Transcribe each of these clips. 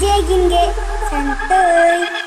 DJ Ginge santuy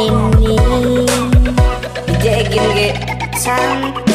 kenyataan ini Jegin ge santuy lo